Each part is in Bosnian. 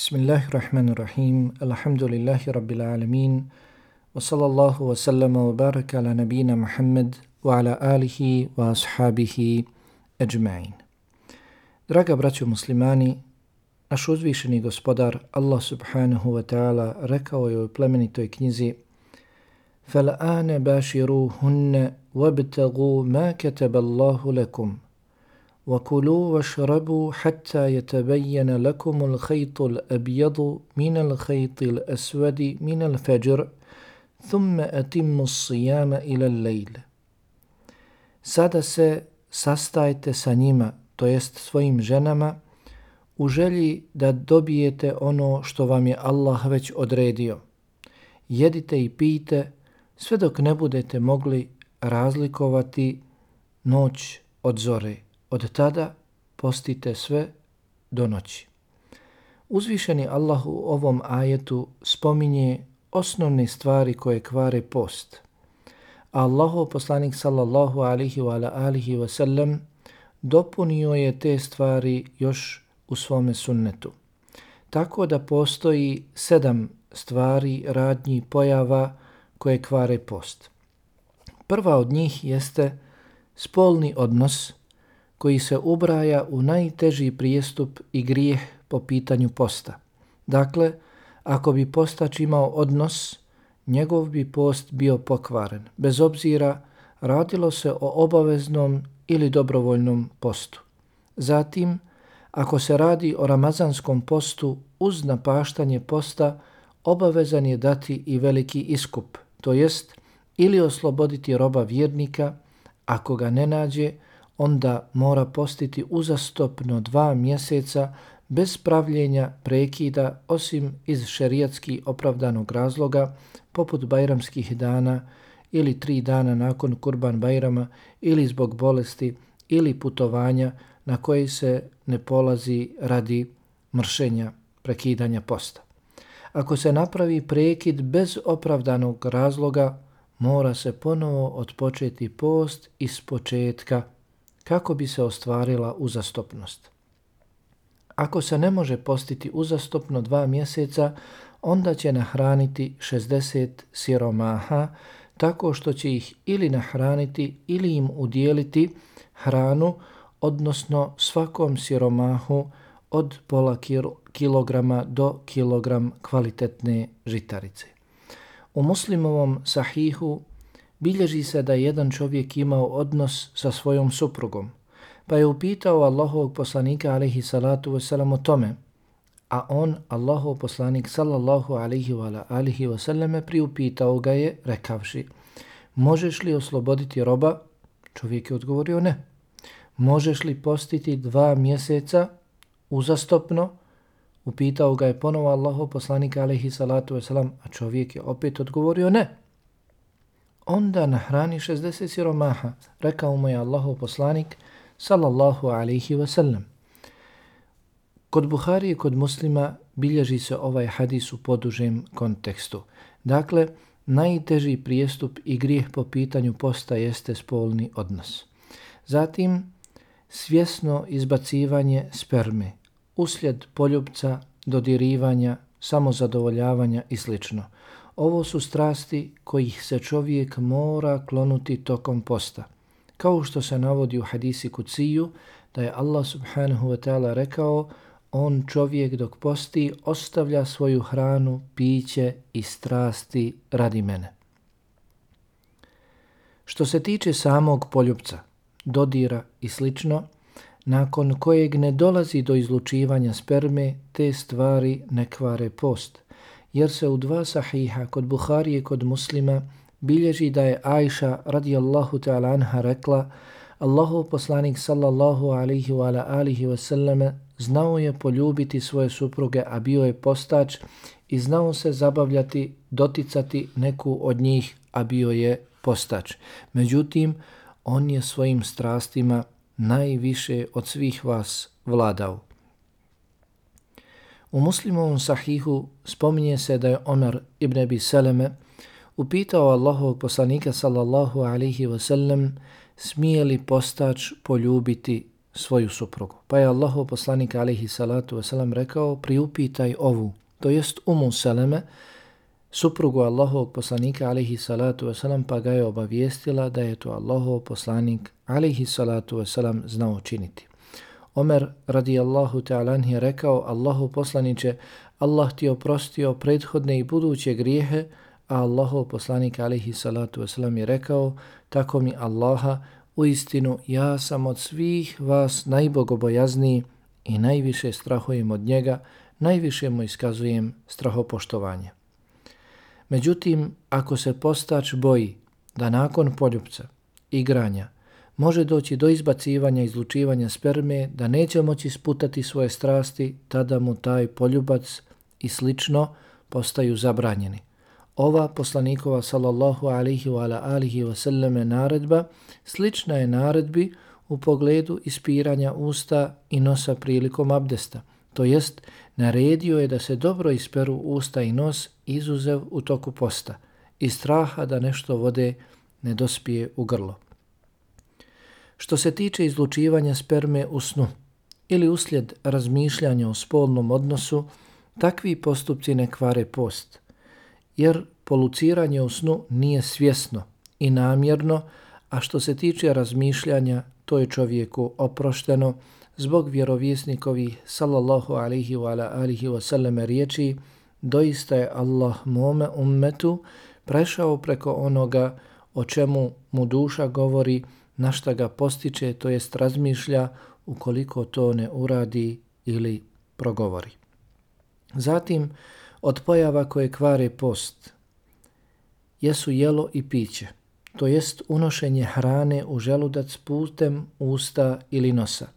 Bismillahirrahmanirrahim. Alhamdulillahi rabbil alamin. Wa sallallahu wa sallama wa baraka ala nabina Muhammad wa ala alihi wa ashabihi ajma'in. Draga braćo muslimani, naš uzvišeni gospodar Allah subhanahu wa ta'ala rekao je u plemenitoj knjizi فَالْآنَ بَاشِرُوهُنَّ وَابْتَغُوا مَا كَتَبَ اللَّهُ لَكُمْ وكلوا واشربوا حتى يتبين لكم الخيط الأبيض من الخيط الأسود من الفجر ثم أتموا الصيام إلى الليل Sada se sastajte sa njima, to jest svojim ženama, u želji da dobijete ono što vam je Allah već odredio. Jedite i pijte sve dok ne budete mogli razlikovati noć od zore. Od tada postite sve do noći. Uzvišeni Allah u ovom ajetu spominje osnovne stvari koje kvare post. Allahu poslanik sallallahu alihi wa alihi wa sallam dopunio je te stvari još u svome sunnetu. Tako da postoji sedam stvari, radnji, pojava koje kvare post. Prva od njih jeste spolni odnos koji se ubraja u najteži prijestup i grijeh po pitanju posta. Dakle, ako bi postač imao odnos, njegov bi post bio pokvaren, bez obzira radilo se o obaveznom ili dobrovoljnom postu. Zatim, ako se radi o ramazanskom postu uz napaštanje posta, obavezan je dati i veliki iskup, to jest ili osloboditi roba vjernika, ako ga ne nađe, onda mora postiti uzastopno dva mjeseca bez pravljenja prekida osim iz šerijatski opravdanog razloga poput bajramskih dana ili tri dana nakon kurban bajrama ili zbog bolesti ili putovanja na koji se ne polazi radi mršenja prekidanja posta. Ako se napravi prekid bez opravdanog razloga, mora se ponovo odpočeti post iz početka kako bi se ostvarila uzastopnost. Ako se ne može postiti uzastopno dva mjeseca, onda će nahraniti 60 siromaha tako što će ih ili nahraniti ili im udjeliti hranu, odnosno svakom siromahu od pola kilograma do kilogram kvalitetne žitarice. U muslimovom sahihu bilježi se da jedan čovjek imao odnos sa svojom suprugom, pa je upitao Allahovog poslanika alaihi salatu wasalam o tome, a on, Allahov poslanik sallallahu alaihi wa alihi wasallam, priupitao ga je rekavši, možeš li osloboditi roba? Čovjek je odgovorio ne. Možeš li postiti dva mjeseca uzastopno? Upitao ga je ponovo Allahov poslanik alaihi salatu wasalam, a čovjek je opet odgovorio ne onda nahrani 60 siromaha, rekao mu je Allahov poslanik, sallallahu alaihi wa sallam. Kod Buhari i kod muslima bilježi se ovaj hadis u podužem kontekstu. Dakle, najteži prijestup i grijeh po pitanju posta jeste spolni odnos. Zatim, svjesno izbacivanje sperme, uslijed poljubca, dodirivanja, samozadovoljavanja i slično. Ovo su strasti kojih se čovjek mora klonuti tokom posta. Kao što se navodi u hadisi kuciju, da je Allah subhanahu wa ta'ala rekao, on čovjek dok posti ostavlja svoju hranu, piće i strasti radi mene. Što se tiče samog poljupca, dodira i slično, nakon kojeg ne dolazi do izlučivanja sperme, te stvari ne kvare post – jer se u dva sahiha kod Buharije i kod muslima bilježi da je Ajša radijallahu ta'ala anha rekla Allahu poslanik sallallahu alaihi wa alihi wa sallame znao je poljubiti svoje supruge, a bio je postač i znao se zabavljati, doticati neku od njih, a bio je postač. Međutim, on je svojim strastima najviše od svih vas vladao. U muslimovom sahihu spominje se da je Omer ibn Abi Saleme upitao Allahovog poslanika sallallahu alaihi wasallam smije li postač poljubiti svoju suprugu. Pa je Allahov poslanik alihi salatu wasallam rekao priupitaj ovu, to jest umu Seleme, suprugu Allahovog poslanika alihi salatu wasalam pa ga je obavijestila da je to Allahov poslanik alihi salatu wasalam znao činiti. Omer radijallahu ta'ala je rekao Allahu poslaniće Allah ti oprostio prethodne i buduće grijehe, a Allahov poslanik alihi salatu wasalam je rekao tako mi Allaha u istinu ja sam od svih vas najbogobojazniji i najviše strahujem od njega, najviše mu iskazujem strahopoštovanje. Međutim, ako se postač boji da nakon poljupca, igranja, može doći do izbacivanja izlučivanja sperme, da neće moći sputati svoje strasti, tada mu taj poljubac i slično postaju zabranjeni. Ova poslanikova sallallahu alihi wa ala alihi wa sallame naredba slična je naredbi u pogledu ispiranja usta i nosa prilikom abdesta. To jest, naredio je da se dobro isperu usta i nos izuzev u toku posta i straha da nešto vode ne dospije u grlo. Što se tiče izlučivanja sperme u snu ili uslijed razmišljanja o spolnom odnosu, takvi postupci ne kvare post, jer poluciranje u snu nije svjesno i namjerno, a što se tiče razmišljanja, to je čovjeku oprošteno zbog vjerovjesnikovi sallallahu alihi wa ala alihi wa sallame riječi, doista je Allah mome ummetu prešao preko onoga o čemu mu duša govori, na šta ga postiče, to jest razmišlja ukoliko to ne uradi ili progovori. Zatim, od pojava koje kvare post, jesu jelo i piće, to jest unošenje hrane u želudac putem usta ili nosa,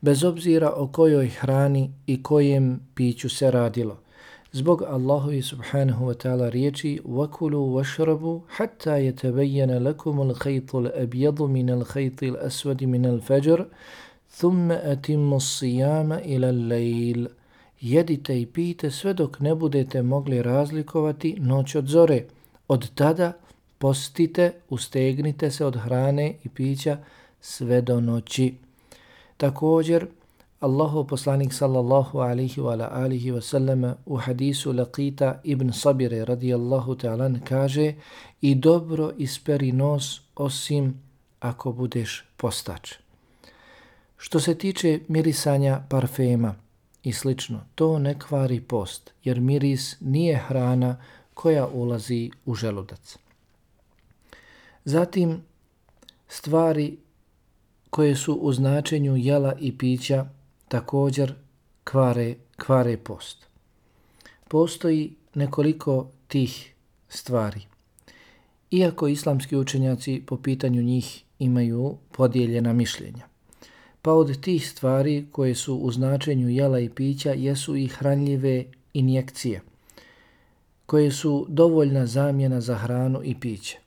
bez obzira o kojoj hrani i kojem piću se radilo Zbog Allahovi subhanahu wa ta'ala riječi وَكُلُوا وَشْرَبُوا حَتَّى يَتَبَيَّنَ لَكُمُ الْخَيْطُ الْأَبْيَضُ مِنَ الْخَيْطِ الْأَسْوَدِ مِنَ الْفَجْرِ ثُمَّ أَتِمُّ الصِّيَامَ إِلَى اللَّيْلِ Jedite i pijte sve dok ne budete mogli razlikovati noć od zore. Od tada postite, ustegnite se od hrane i pića sve do noći. Također, Allahu poslanik sallallahu alaihi wa alihi wa sallam u hadisu Laqita ibn Sabire radijallahu ta'ala kaže i dobro isperi nos osim ako budeš postač. Što se tiče mirisanja parfema i slično, to ne kvari post, jer miris nije hrana koja ulazi u želudac. Zatim, stvari koje su u značenju jela i pića također kvare, kvare post. Postoji nekoliko tih stvari. Iako islamski učenjaci po pitanju njih imaju podijeljena mišljenja. Pa od tih stvari koje su u značenju jela i pića jesu i hranljive injekcije – koje su dovoljna zamjena za hranu i piće.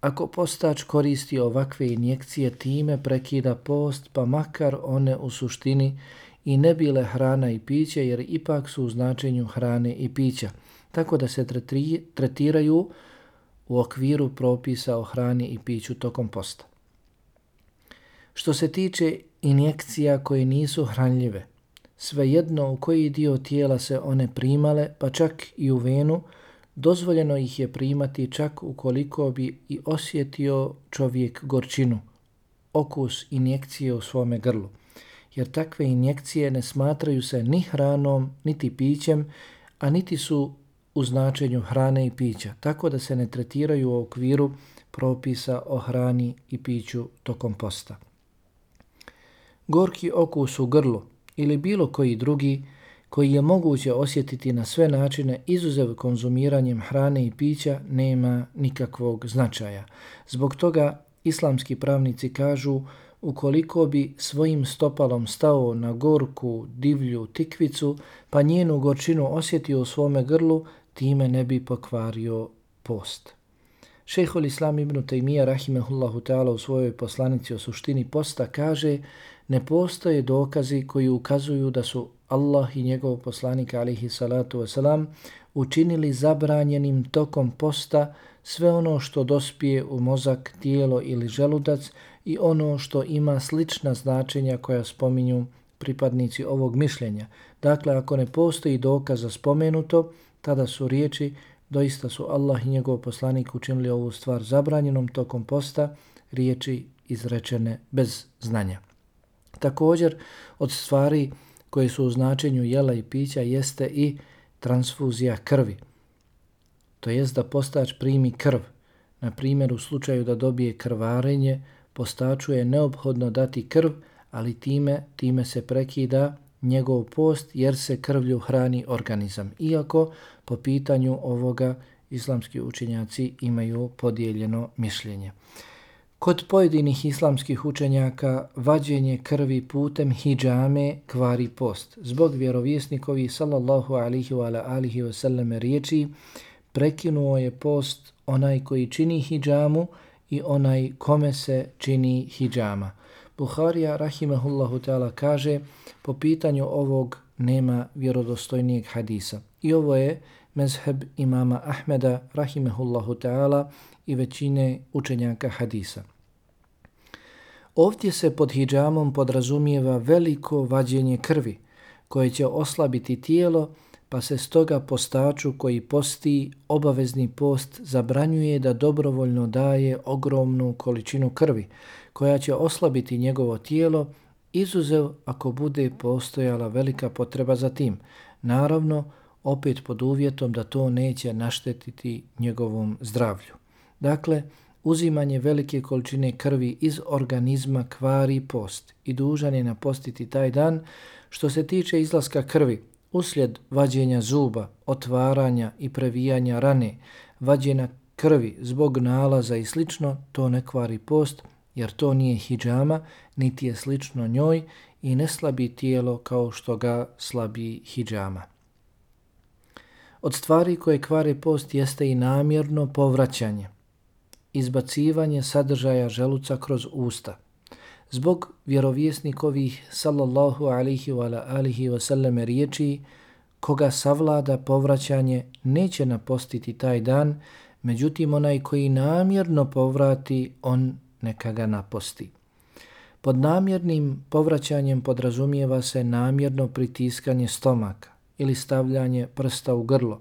Ako postač koristi ovakve injekcije, time prekida post, pa makar one u suštini i ne bile hrana i piće, jer ipak su u značenju hrane i pića, tako da se tretiraju u okviru propisa o hrani i piću tokom posta. Što se tiče injekcija koje nisu hranljive, svejedno u koji dio tijela se one primale, pa čak i u venu, dozvoljeno ih je primati čak ukoliko bi i osjetio čovjek gorčinu, okus injekcije u svome grlu, jer takve injekcije ne smatraju se ni hranom, niti pićem, a niti su u značenju hrane i pića, tako da se ne tretiraju u okviru propisa o hrani i piću tokom posta. Gorki okus u grlu ili bilo koji drugi koji je moguće osjetiti na sve načine izuzev konzumiranjem hrane i pića nema nikakvog značaja. Zbog toga islamski pravnici kažu ukoliko bi svojim stopalom stao na gorku divlju tikvicu pa njenu gorčinu osjetio u svome grlu, time ne bi pokvario post. Šejhul Islam ibn Taymiyyah rahimehullahu ta'ala u svojoj poslanici o suštini posta kaže ne postoje dokazi koji ukazuju da su Allah i njegov poslanik alihi salatu wasalam učinili zabranjenim tokom posta sve ono što dospije u mozak, tijelo ili želudac i ono što ima slična značenja koja spominju pripadnici ovog mišljenja. Dakle, ako ne postoji dokaz za spomenuto, tada su riječi doista su Allah i njegov poslanik učinili ovu stvar zabranjenom tokom posta, riječi izrečene bez znanja. Također, od stvari koje su u značenju jela i pića jeste i transfuzija krvi. To jest da postač primi krv. Na primjer, u slučaju da dobije krvarenje, postaču je neophodno dati krv, ali time, time se prekida njegov post jer se krvlju hrani organizam. Iako po pitanju ovoga islamski učenjaci imaju podijeljeno mišljenje. Kod pojedinih islamskih učenjaka vađenje krvi putem hijjame kvari post. Zbog vjerovjesnikovi sallallahu alihi wa alihi wa sallam riječi prekinuo je post onaj koji čini hijjamu i onaj kome se čini hijjama. Buharija rahimahullahu ta'ala kaže po pitanju ovog nema vjerodostojnijeg hadisa. I ovo je mezheb imama Ahmeda rahimahullahu ta'ala i većine učenjaka hadisa. Ovdje se pod hijamom podrazumijeva veliko vađenje krvi koje će oslabiti tijelo pa se stoga postaču koji posti obavezni post zabranjuje da dobrovoljno daje ogromnu količinu krvi koja će oslabiti njegovo tijelo izuzev ako bude postojala velika potreba za tim. Naravno, opet pod uvjetom da to neće naštetiti njegovom zdravlju. Dakle, uzimanje velike količine krvi iz organizma kvari post i dužan je napostiti taj dan. Što se tiče izlaska krvi, uslijed vađenja zuba, otvaranja i previjanja rane, vađenja krvi zbog nalaza i slično, to ne kvari post, jer to nije hijjama, niti je slično njoj i ne slabi tijelo kao što ga slabi hijjama. Od stvari koje kvare post jeste i namjerno povraćanje, izbacivanje sadržaja želuca kroz usta. Zbog vjerovjesnikovih sallallahu alihi wa alihi wa sallam riječi, koga savlada povraćanje neće napostiti taj dan, međutim onaj koji namjerno povrati, on neka ga naposti. Pod namjernim povraćanjem podrazumijeva se namjerno pritiskanje stomaka ili stavljanje prsta u grlo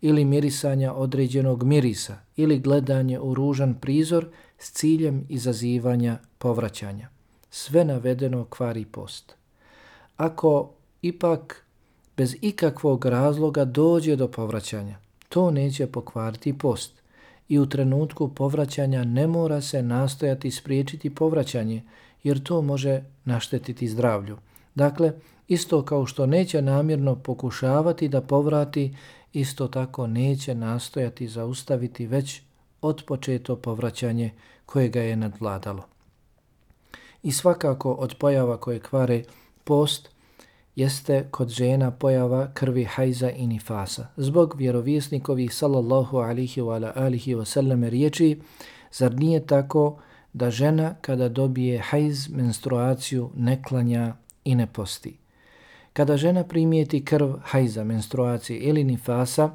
ili mirisanja određenog mirisa ili gledanje u ružan prizor s ciljem izazivanja povraćanja. Sve navedeno kvari post. Ako ipak bez ikakvog razloga dođe do povraćanja, to neće pokvariti post i u trenutku povraćanja ne mora se nastojati spriječiti povraćanje, jer to može naštetiti zdravlju. Dakle, isto kao što neće namjerno pokušavati da povrati, isto tako neće nastojati zaustaviti već od početo povraćanje koje ga je nadvladalo. I svakako od pojava koje kvare post, jeste kod žena pojava krvi hajza i nifasa. Zbog vjerovjesnikovih sallallahu alihi wa alihi wa sallam riječi, zar nije tako da žena kada dobije hajz menstruaciju ne klanja i ne posti? Kada žena primijeti krv hajza menstruacije ili nifasa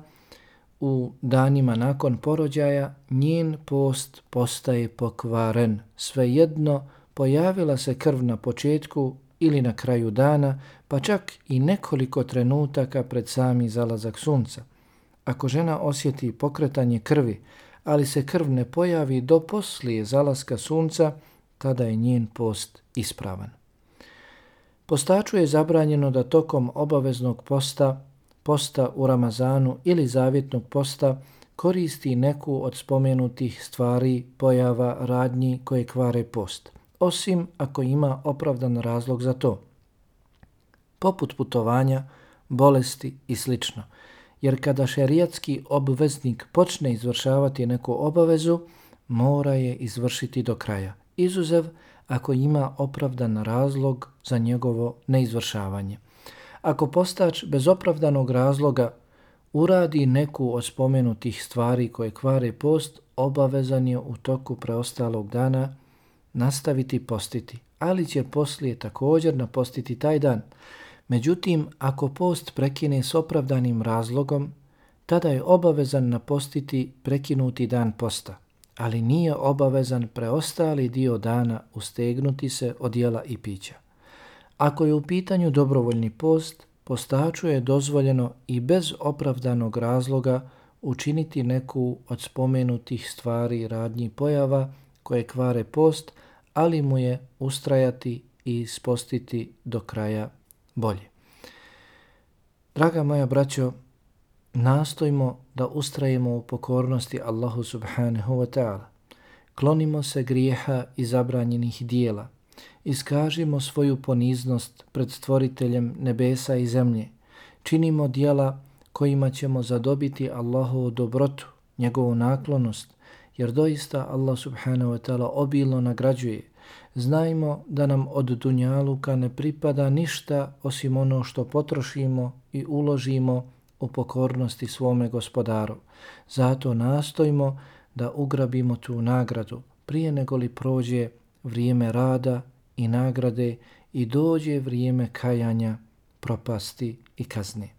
u danima nakon porođaja, njen post postaje pokvaren. Svejedno pojavila se krv na početku ili na kraju dana, pa čak i nekoliko trenutaka pred sami zalazak sunca. Ako žena osjeti pokretanje krvi, ali se krv ne pojavi do poslije zalaska sunca, tada je njen post ispravan. Postaču je zabranjeno da tokom obaveznog posta, posta u Ramazanu ili zavjetnog posta, koristi neku od spomenutih stvari, pojava, radnji koje kvare post osim ako ima opravdan razlog za to, poput putovanja, bolesti i sl. Jer kada šerijatski obveznik počne izvršavati neku obavezu, mora je izvršiti do kraja, izuzev ako ima opravdan razlog za njegovo neizvršavanje. Ako postač bez opravdanog razloga uradi neku od spomenutih stvari koje kvare post, obavezan je u toku preostalog dana nastaviti postiti, ali će poslije također napostiti taj dan. Međutim, ako post prekine s opravdanim razlogom, tada je obavezan napostiti prekinuti dan posta, ali nije obavezan preostali dio dana ustegnuti se od jela i pića. Ako je u pitanju dobrovoljni post, postaču je dozvoljeno i bez opravdanog razloga učiniti neku od spomenutih stvari radnji pojava koje kvare post, ali mu je ustrajati i spostiti do kraja bolje. Draga moja braćo, nastojimo da ustrajemo u pokornosti Allahu subhanahu wa ta'ala. Klonimo se grijeha i zabranjenih dijela. Iskažimo svoju poniznost pred stvoriteljem nebesa i zemlje. Činimo dijela kojima ćemo zadobiti Allahovu dobrotu, njegovu naklonost, jer doista Allah subhanahu wa ta'ala obilno nagrađuje. Znajmo da nam od dunjaluka ne pripada ništa osim ono što potrošimo i uložimo u pokornosti svome gospodaru. Zato nastojimo da ugrabimo tu nagradu prije nego li prođe vrijeme rada i nagrade i dođe vrijeme kajanja, propasti i kazne.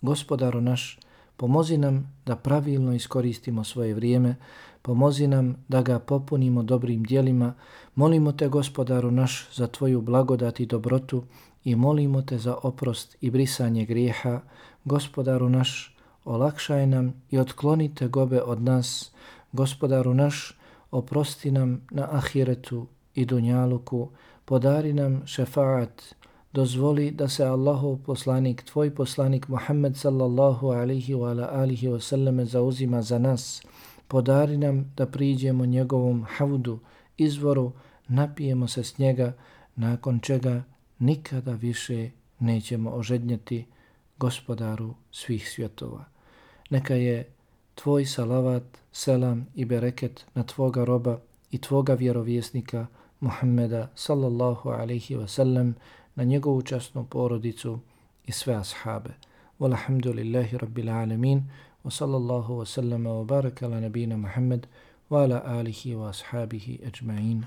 Gospodaru naš, pomozi nam da pravilno iskoristimo svoje vrijeme, pomozi nam da ga popunimo dobrim dijelima, molimo te gospodaru naš za tvoju blagodat i dobrotu i molimo te za oprost i brisanje grijeha, gospodaru naš, olakšaj nam i otklonite gobe od nas, gospodaru naš, oprosti nam na ahiretu i dunjaluku, podari nam šefaat, dozvoli da se Allahov poslanik, tvoj poslanik Muhammed sallallahu alihi wa ala alihi wa sallame zauzima za nas, podari nam da priđemo njegovom havdu, izvoru, napijemo se s njega, nakon čega nikada više nećemo ožednjeti gospodaru svih svjetova. Neka je tvoj salavat, selam i bereket na tvoga roba i tvoga vjerovjesnika Muhammeda sallallahu alaihi wa sallam na njegovu časnu porodicu i sve ashabe. Walhamdulillahi rabbil alamin wa sallallahu wa sallama wa baraka ala nabina Muhammed wa ala alihi wa ashabihi ajma'in.